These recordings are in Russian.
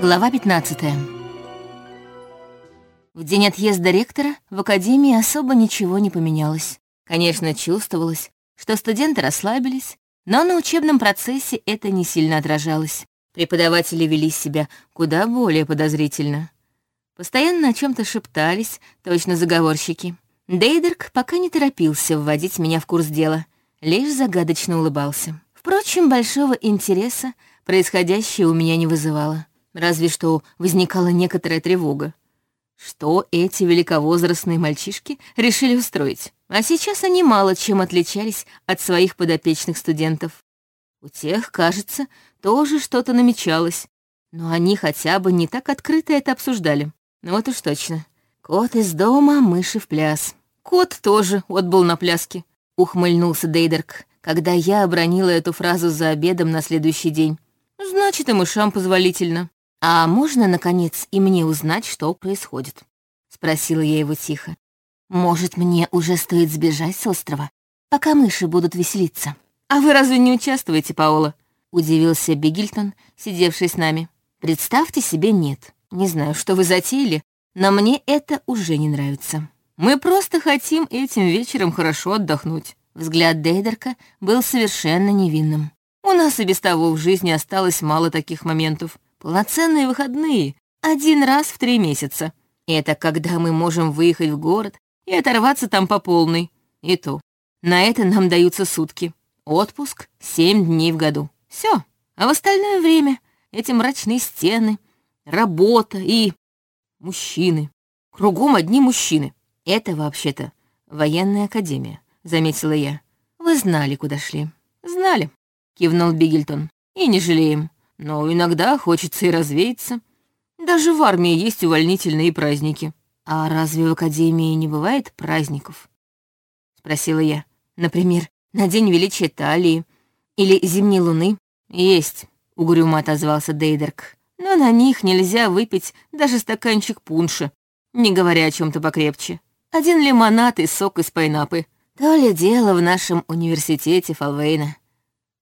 Глава 15 В день отъезда ректора в академии особо ничего не поменялось. Конечно, чувствовалось, что студенты расслабились, но на учебном процессе это не сильно отражалось. Преподаватели вели себя куда более подозрительно. Постоянно о чем то шептались, точно заговорщики. Дейдерк пока не торопился вводить меня в курс дела, лишь загадочно улыбался. Впрочем, большого интереса происходящее у меня не вызывало. Разве что возникала некоторая тревога. Что эти великовозрастные мальчишки решили устроить? А сейчас они мало чем отличались от своих подопечных студентов. У тех, кажется, тоже что-то намечалось, но они хотя бы не так открыто это обсуждали. Ну вот уж точно. Кот из дома, мыши в пляс. Кот тоже отбыл на пляске, ухмыльнулся Дейдерк, когда я обронила эту фразу за обедом на следующий день. Значит, и мышам позволительно. «А можно, наконец, и мне узнать, что происходит?» — спросила я его тихо. «Может, мне уже стоит сбежать с острова, пока мыши будут веселиться?» «А вы разве не участвуете, Паола?» — удивился Бигельтон, сидевший с нами. «Представьте себе, нет. Не знаю, что вы затеяли, но мне это уже не нравится. Мы просто хотим этим вечером хорошо отдохнуть». Взгляд Дейдерка был совершенно невинным. «У нас и без того в жизни осталось мало таких моментов. Полноценные выходные. Один раз в три месяца. Это когда мы можем выехать в город и оторваться там по полной. И то. На это нам даются сутки. Отпуск — семь дней в году. Все. А в остальное время эти мрачные стены, работа и... мужчины. Кругом одни мужчины. Это, вообще-то, военная академия, заметила я. Вы знали, куда шли. Знали, кивнул Бигельтон. И не жалеем. Но иногда хочется и развеяться. Даже в армии есть увольнительные праздники. А разве в академии не бывает праздников? Спросила я. Например, на День Величия Талии или Зимней Луны? Есть, угрюмо отозвался Дейдерк. Но на них нельзя выпить даже стаканчик пунша, не говоря о чем то покрепче. Один лимонад и сок из пайнапы. То ли дело в нашем университете Фалвейна.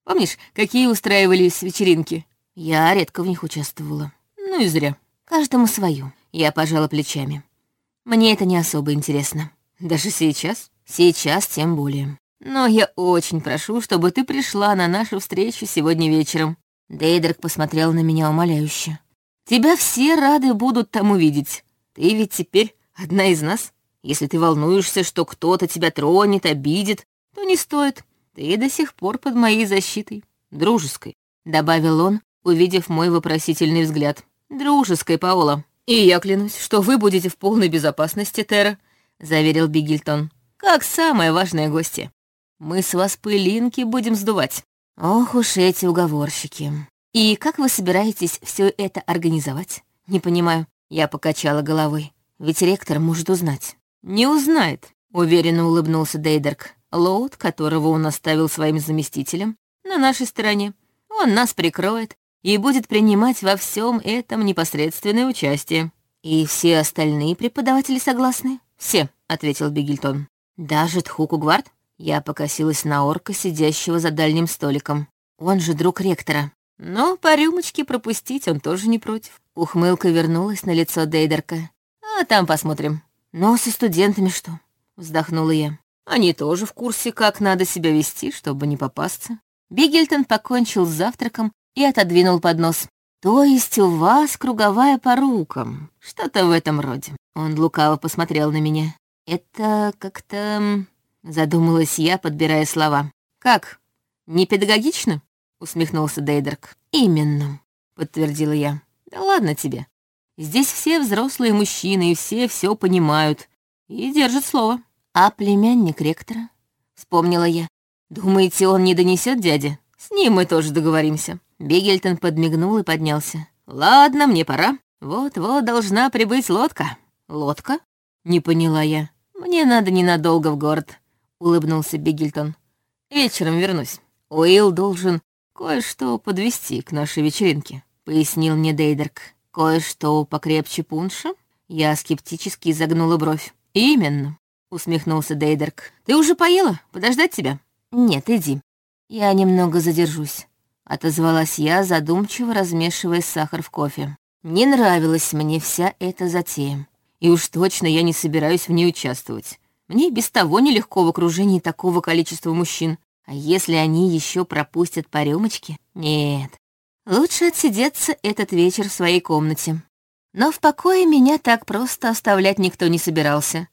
Помнишь, какие устраивались вечеринки? Я редко в них участвовала. Ну и зря. Каждому свою. Я пожала плечами. Мне это не особо интересно. Даже сейчас? Сейчас тем более. Но я очень прошу, чтобы ты пришла на нашу встречу сегодня вечером. Дейдрак посмотрел на меня умоляюще. Тебя все рады будут там увидеть. Ты ведь теперь одна из нас. Если ты волнуешься, что кто-то тебя тронет, обидит, то не стоит. Ты до сих пор под моей защитой. Дружеской, — добавил он, увидев мой вопросительный взгляд. «Дружеской, Паола. И я клянусь, что вы будете в полной безопасности, Тера», — заверил Бигельтон. «Как самое важное гостье. Мы с вас пылинки будем сдувать». Ох уж эти уговорщики. И как вы собираетесь все это организовать? Не понимаю. Я покачала головой. Ведь ректор может узнать. Не узнает, уверенно улыбнулся Дейдерк. Лоуд, которого он оставил своим заместителем, на нашей стороне. Он нас прикроет, и будет принимать во всем этом непосредственное участие. И все остальные преподаватели согласны? Все, ответил Бигельтон. Даже Тхуку Гвард? Я покосилась на орка, сидящего за дальним столиком. Он же друг ректора. Но по рюмочке пропустить он тоже не против. Ухмылка вернулась на лицо Дейдерка. А там посмотрим. Но со студентами что? Вздохнула я. Они тоже в курсе, как надо себя вести, чтобы не попасться. Бигельтон покончил с завтраком и отодвинул поднос. «То есть у вас круговая порука? Что-то в этом роде». Он лукаво посмотрел на меня. «Это как-то...» Задумалась я, подбирая слова. «Как? Не педагогично?» Усмехнулся Дейдерк. «Именно», — подтвердила я. «Да ладно тебе. Здесь все взрослые мужчины, и все все понимают. И держат слово. А племянник ректора?» Вспомнила я. «Думаете, он не донесет дяде? С ним мы тоже договоримся». Бигельтон подмигнул и поднялся. «Ладно, мне пора. Вот-вот должна прибыть лодка». «Лодка?» — не поняла я. «Мне надо ненадолго в город», — улыбнулся Бигельтон. «Вечером вернусь. Уилл должен кое-что подвести к нашей вечеринке», — пояснил мне Дейдерк. «Кое-что покрепче пунша?» Я скептически изогнула бровь. «Именно», — усмехнулся Дейдерк. «Ты уже поела? Подождать тебя?» «Нет, иди. Я немного задержусь» отозвалась я, задумчиво размешивая сахар в кофе. Не нравилась мне вся эта затея. И уж точно я не собираюсь в ней участвовать. Мне без того нелегко в окружении такого количества мужчин. А если они еще пропустят по рюмочке? Нет. Лучше отсидеться этот вечер в своей комнате. Но в покое меня так просто оставлять никто не собирался.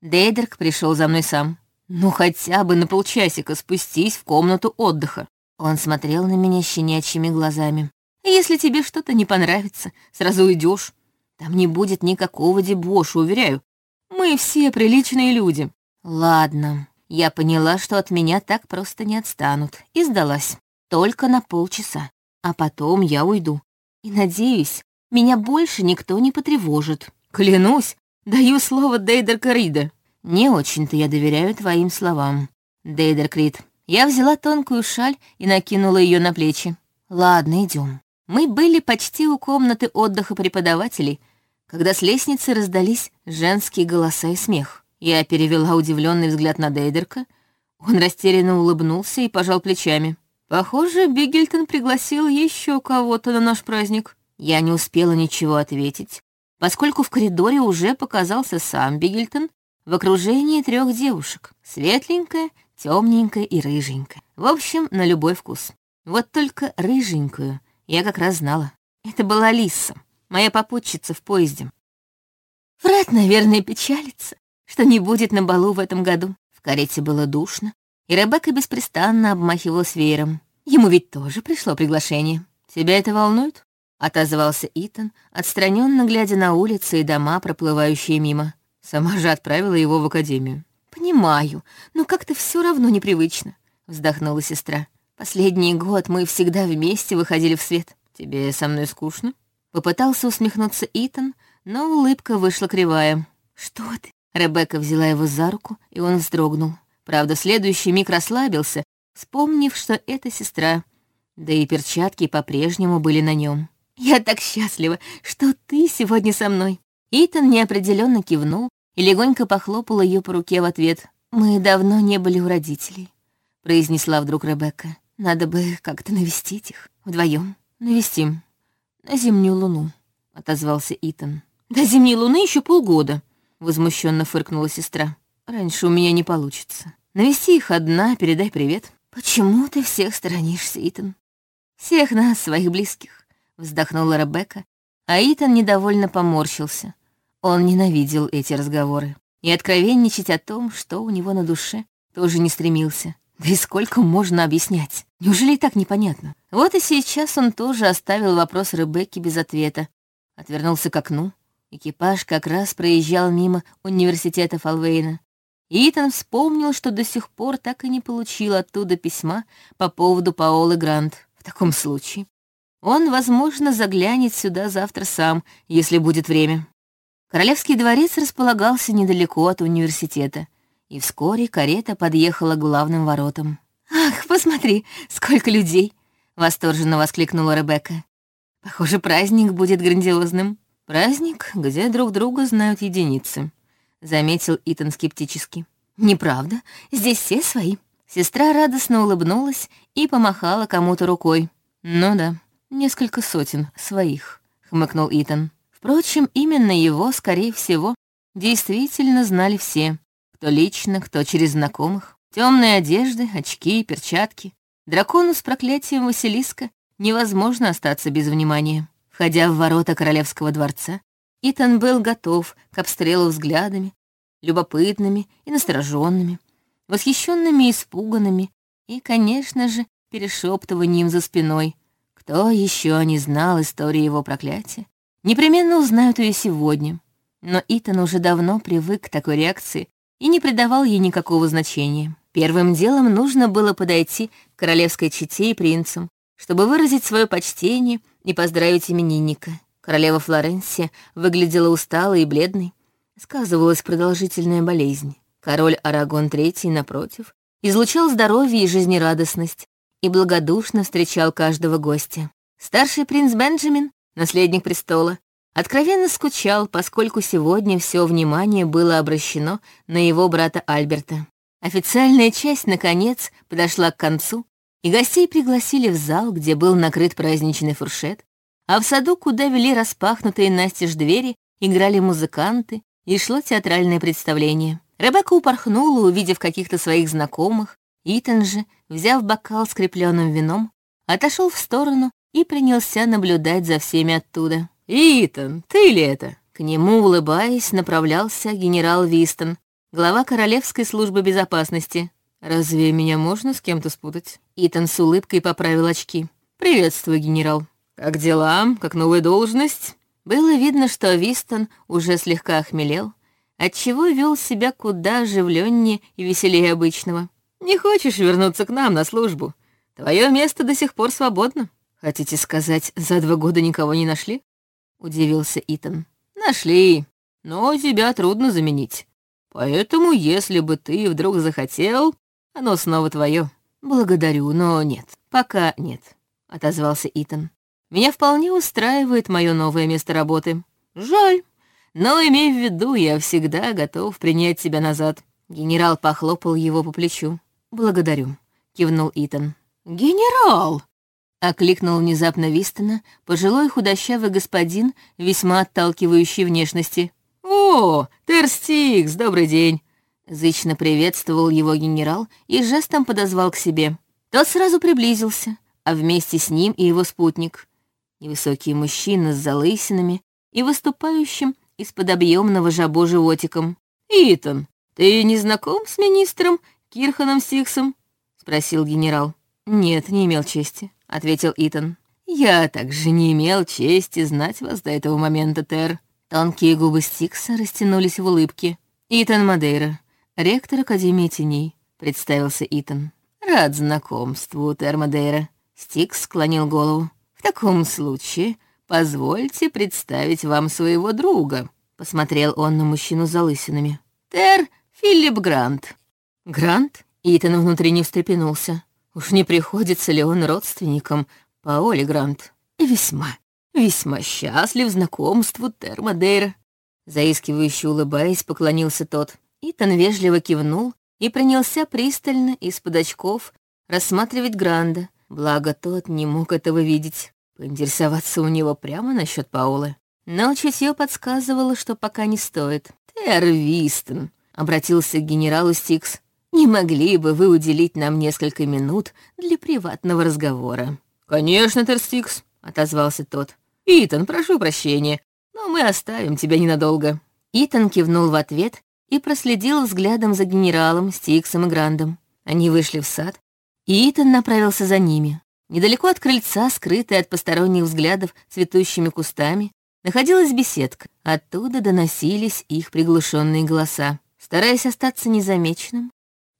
Дейдерк пришел за мной сам. Ну, хотя бы на полчасика спустись в комнату отдыха. Он смотрел на меня щенячьими глазами. Если тебе что-то не понравится, сразу уйдешь. Там не будет никакого дебоша, уверяю. Мы все приличные люди. Ладно, я поняла, что от меня так просто не отстанут, и сдалась. Только на полчаса. А потом я уйду. И надеюсь, меня больше никто не потревожит. Клянусь, даю слово Дейдер Крида. Не очень-то я доверяю твоим словам. Дейдер Крид. Я взяла тонкую шаль и накинула ее на плечи. Ладно, идем. Мы были почти у комнаты отдыха преподавателей, когда с лестницы раздались женские голоса и смех. Я перевела удивленный взгляд на Дейдерка. Он растерянно улыбнулся и пожал плечами. Похоже, Бигельтон пригласил еще кого-то на наш праздник. Я не успела ничего ответить, поскольку в коридоре уже показался сам Бигельтон в окружении трех девушек. Светленькая, темненькая и рыженькая. В общем, на любой вкус. Вот только рыженькую — я как раз знала. Это была Лиса, моя попутчица в поезде. Фред, наверное, печалится, что не будет на балу в этом году. В карете было душно, и Ребекка беспрестанно обмахивалась веером. Ему ведь тоже пришло приглашение. «Тебя это волнует?» — отозвался Итан, отстраненно глядя на улицы и дома, проплывающие мимо. Сама же отправила его в академию. «Понимаю, но как-то все равно непривычно», — вздохнула сестра. Последний год мы всегда вместе выходили в свет. Тебе со мной скучно?» Попытался усмехнуться Итан, но улыбка вышла кривая. «Что ты?» Ребекка взяла его за руку, и он вздрогнул. Правда, следующий миг расслабился, вспомнив, что это сестра. Да и перчатки по-прежнему были на нем. «Я так счастлива, что ты сегодня со мной!» Итан неопределенно кивнул и легонько похлопал ее по руке в ответ. «Мы давно не были у родителей», — произнесла вдруг Ребекка. Надо бы как-то навестить их вдвоем. Навестим. На зимнюю луну, отозвался Итан. До зимней луны еще полгода, возмущенно фыркнула сестра. Раньше у меня не получится. Навести их одна, передай привет. Почему ты всех сторонишься, Итан? Всех нас, своих близких, вздохнула Ребекка, а Итан недовольно поморщился. Он ненавидел эти разговоры. И откровенничать о том, что у него на душе, тоже не стремился. Да и сколько можно объяснять? Неужели и так непонятно? Вот и сейчас он тоже оставил вопрос Ребекки без ответа. Отвернулся к окну. Экипаж как раз проезжал мимо университета Фалвейна. Итан вспомнил, что до сих пор так и не получил оттуда письма по поводу Паолы Грант. В таком случае он, возможно, заглянет сюда завтра сам, если будет время. Королевский дворец располагался недалеко от университета и вскоре карета подъехала к главным воротам. «Ах, посмотри, сколько людей!» — восторженно воскликнула Ребекка. «Похоже, праздник будет грандиозным». «Праздник, где друг друга знают единицы», — заметил Итан скептически. «Неправда, здесь все свои». Сестра радостно улыбнулась и помахала кому-то рукой. «Ну да, несколько сотен своих», — хмыкнул Итан. Впрочем, именно его, скорее всего, действительно знали все, кто лично, кто через знакомых. Темные одежды, очки, перчатки. Дракону с проклятием Василиска невозможно остаться без внимания. Входя в ворота королевского дворца, Итан был готов к обстрелу взглядами, любопытными и настороженными, восхищенными и испуганными, и, конечно же, перешептыванием за спиной. Кто еще не знал истории его проклятия, непременно узнают ее сегодня. Но Итан уже давно привык к такой реакции и не придавал ей никакого значения. Первым делом нужно было подойти к королевской чете и принцам, чтобы выразить свое почтение и поздравить именинника. Королева Флоренция выглядела усталой и бледной. Сказывалась продолжительная болезнь. Король Арагон III, напротив, излучал здоровье и жизнерадостность и благодушно встречал каждого гостя. Старший принц Бенджамин, наследник престола, Откровенно скучал, поскольку сегодня все внимание было обращено на его брата Альберта. Официальная часть, наконец, подошла к концу, и гостей пригласили в зал, где был накрыт праздничный фуршет, А в саду, куда вели распахнутые настежь двери, играли музыканты, и шло театральное представление. Ребекка упорхнула, увидев каких-то своих знакомых. Итан же, взяв бокал с крепленным вином, отошел в сторону и принялся наблюдать за всеми оттуда. «Итан, ты ли это?» К нему, улыбаясь, направлялся генерал Вистон, глава Королевской службы безопасности. «Разве меня можно с кем-то спутать?» Итан с улыбкой поправил очки. «Приветствую, генерал. Как дела? Как новая должность?» Было видно, что Вистон уже слегка охмелел, отчего вел себя куда оживленнее и веселее обычного. «Не хочешь вернуться к нам на службу? Твое место до сих пор свободно. Хотите сказать, за два года никого не нашли?» — удивился Итан. «Нашли, но тебя трудно заменить. Поэтому, если бы ты вдруг захотел, оно снова твое. Благодарю, но нет, пока нет», — отозвался Итан. Меня вполне устраивает мое новое место работы. Жаль, но имей в виду, я всегда готов принять тебя назад. Генерал похлопал его по плечу. Благодарю, кивнул Итан. Генерал! Окликнул внезапно Вистона, пожилой худощавый господин, весьма отталкивающий внешности. «О, Терстикс, добрый день!» Зычно приветствовал его генерал и жестом подозвал к себе. Тот сразу приблизился, а вместе с ним и его спутник невысокий мужчина с залысинами и выступающим из-под объемного жабо животиком. «Итан, ты не знаком с министром Кирханом Сиксом?» — спросил генерал. «Нет, не имел чести», — ответил Итан. «Я также не имел чести знать вас до этого момента, Тер». Тонкие губы Стикса растянулись в улыбке. «Итан Мадейра, ректор Академии Теней», — представился Итан. «Рад знакомству, Тер Мадейра». Стикс склонил голову. «В таком случае позвольте представить вам своего друга», — посмотрел он на мужчину за лысинами. «Тер Филипп Грант». «Грант?» — Итан внутренне встрепенулся. Уж не приходится ли он родственником Паоли Грант? И весьма, весьма счастлив знакомству Тер Мадейра. Заискивающе улыбаясь, поклонился тот. Итан вежливо кивнул и принялся пристально из-под очков рассматривать Гранда, благо тот не мог этого видеть. Поинтересоваться у него прямо насчет Паулы. Но чутье подсказывало, что пока не стоит. «Тер Вистон», — обратился к генералу Стикс, «не могли бы вы уделить нам несколько минут для приватного разговора?» «Конечно, Тер Стикс», — отозвался тот. «Итан, прошу прощения, но мы оставим тебя ненадолго». Итан кивнул в ответ и проследил взглядом за генералом, Стиксом и Грандом. Они вышли в сад, и Итан направился за ними. Недалеко от крыльца, скрытая от посторонних взглядов цветущими кустами, находилась беседка. Оттуда доносились их приглушенные голоса. Стараясь остаться незамеченным,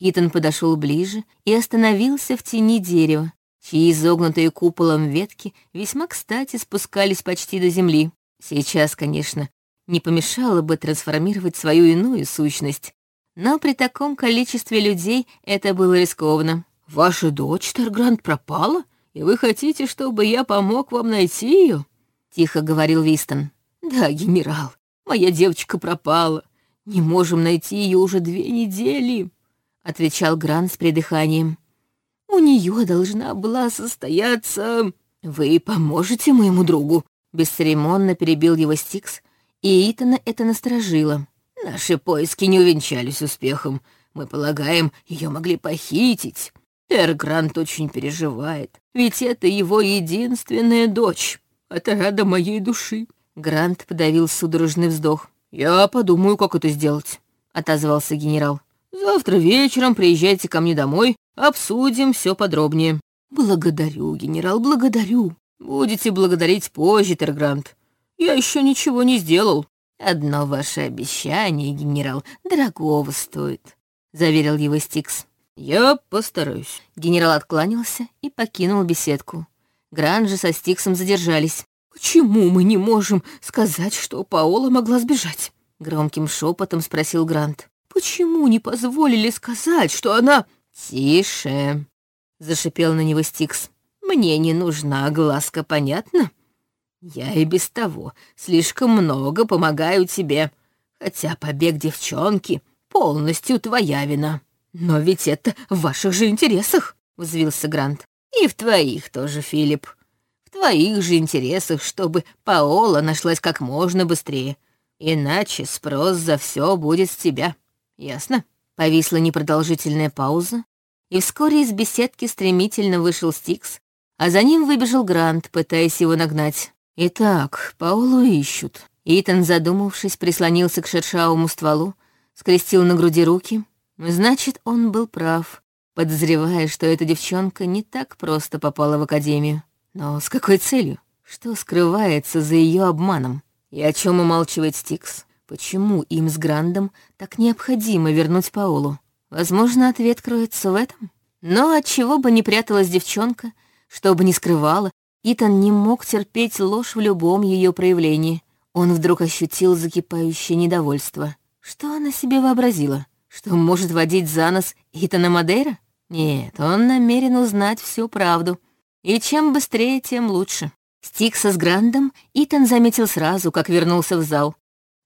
Итан подошел ближе и остановился в тени дерева, чьи изогнутые куполом ветки весьма кстати спускались почти до земли. Сейчас, конечно, не помешало бы трансформировать свою иную сущность, но при таком количестве людей это было рискованно. «Ваша дочь, Таргрант, пропала?» «И вы хотите, чтобы я помог вам найти ее?» — тихо говорил Вистон. «Да, генерал, моя девочка пропала. Не можем найти ее уже две недели», — отвечал Грант с придыханием. «У нее должна была состояться...» «Вы поможете моему другу?» Бесцеремонно перебил его Стикс, и Итана это насторожило. «Наши поиски не увенчались успехом. Мы полагаем, ее могли похитить. Эр Грант очень переживает, ведь это его единственная дочь. Это рада моей души». Грант подавил судорожный вздох. «Я подумаю, как это сделать», — отозвался генерал. «Завтра вечером приезжайте ко мне домой, обсудим все подробнее». «Благодарю, генерал, благодарю. Будете благодарить позже, Тергрант. Я еще ничего не сделал. Одно ваше обещание, генерал, дорогого стоит», — заверил его Стикс. «Я постараюсь». Генерал откланялся и покинул беседку. Гранжи со Стиксом задержались. «Почему мы не можем сказать, что Паола могла сбежать?» Громким шепотом спросил Грант. «Почему не позволили сказать, что она...» «Тише!» — зашипел на него Стикс. «Мне не нужна глазка, понятно? Я и без того слишком много помогаю тебе, хотя побег девчонки полностью твоя вина». «Но ведь это в ваших же интересах», — взвился Грант. «И в твоих тоже, Филипп. В твоих же интересах, чтобы Паола нашлась как можно быстрее. Иначе спрос за все будет с тебя. Ясно?» Повисла непродолжительная пауза, и вскоре из беседки стремительно вышел Стикс, а за ним выбежал Грант, пытаясь его нагнать. «Итак, Паулу ищут». Итан, задумавшись, прислонился к шершавому стволу, скрестил на груди руки. Значит, он был прав, подозревая, что эта девчонка не так просто попала в академию. Но с какой целью? Что скрывается за ее обманом? И о чем умалчивает Стикс? Почему им с Грандом так необходимо вернуть Паулу? Возможно, ответ кроется в этом. Но от чего бы не пряталась девчонка, что бы ни скрывала, Итан не мог терпеть ложь в любом ее проявлении. Он вдруг ощутил закипающее недовольство. Что она себе вообразила? Что может водить за нос Итана Мадейра? Нет, он намерен узнать всю правду. И чем быстрее, тем лучше. Стикса с Грандом Итан заметил сразу, как вернулся в зал.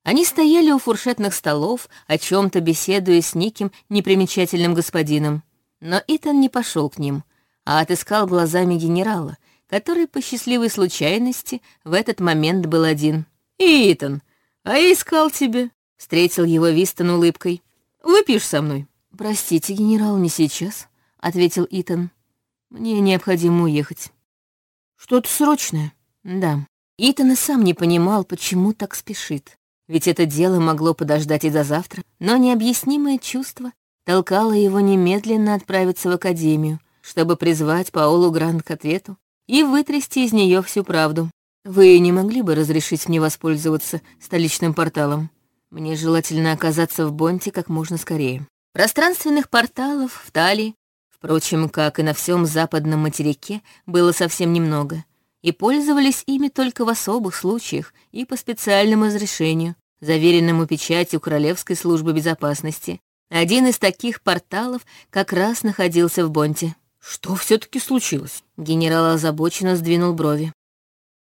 Они стояли у фуршетных столов, о чем то беседуя с неким непримечательным господином. Но Итан не пошел к ним — а отыскал глазами генерала, который по счастливой случайности в этот момент был один. «Итан, а я искал тебя», — встретил его Вистон улыбкой. «Выпьешь со мной?» «Простите, генерал, не сейчас», — ответил Итан. «Мне необходимо уехать». «Что-то срочное?» «Да». Итан и сам не понимал, почему так спешит. Ведь это дело могло подождать и до завтра, но необъяснимое чувство толкало его немедленно отправиться в академию, чтобы призвать Паолу Грант к ответу и вытрясти из нее всю правду. Вы не могли бы разрешить мне воспользоваться столичным порталом? Мне желательно оказаться в Бонте как можно скорее. Пространственных порталов в Талии, впрочем, как и на всем западном материке, было совсем немного, и пользовались ими только в особых случаях и по специальному разрешению, заверенному печатью Королевской службы безопасности. Один из таких порталов как раз находился в Бонте. «Что все-таки случилось?» Генерал озабоченно сдвинул брови.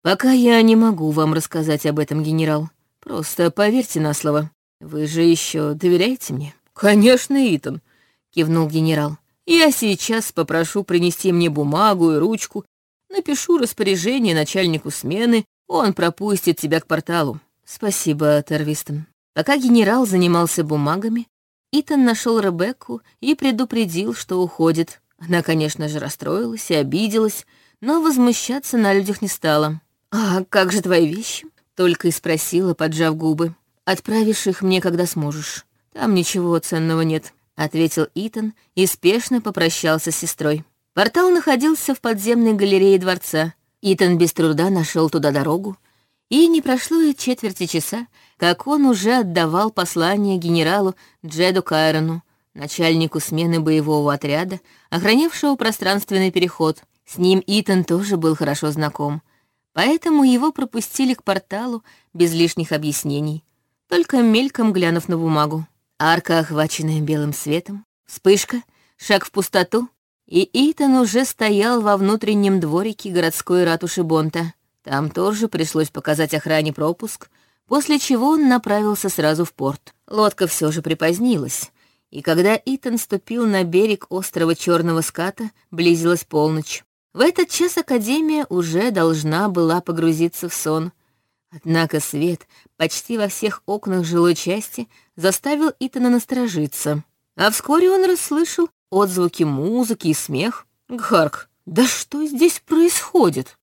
«Пока я не могу вам рассказать об этом, генерал. Просто поверьте на слово. Вы же еще доверяете мне?» «Конечно, Итан», — кивнул генерал. «Я сейчас попрошу принести мне бумагу и ручку, напишу распоряжение начальнику смены, он пропустит тебя к порталу». «Спасибо, Тервистон». Пока генерал занимался бумагами, Итан нашел Ребекку и предупредил, что уходит. Она, конечно же, расстроилась и обиделась, но возмущаться на людях не стала. «А как же твои вещи?» — только и спросила, поджав губы. «Отправишь их мне, когда сможешь. Там ничего ценного нет», — ответил Итан и спешно попрощался с сестрой. Портал находился в подземной галерее дворца. Итан без труда нашел туда дорогу, и не прошло и четверти часа, как он уже отдавал послание генералу Джеду Кайрону, начальнику смены боевого отряда, охранявшего пространственный переход. С ним Итан тоже был хорошо знаком, поэтому его пропустили к порталу без лишних объяснений, только мельком глянув на бумагу. Арка, охваченная белым светом, вспышка, шаг в пустоту, и Итан уже стоял во внутреннем дворике городской ратуши Бонта. Там тоже пришлось показать охране пропуск, после чего он направился сразу в порт. Лодка все же припозднилась, и когда Итан ступил на берег острова Черного Ската, близилась полночь. В этот час Академия уже должна была погрузиться в сон. Однако свет почти во всех окнах жилой части заставил Итана насторожиться. А вскоре он расслышал отзвуки музыки и смех. «Гхарк, да что здесь происходит?»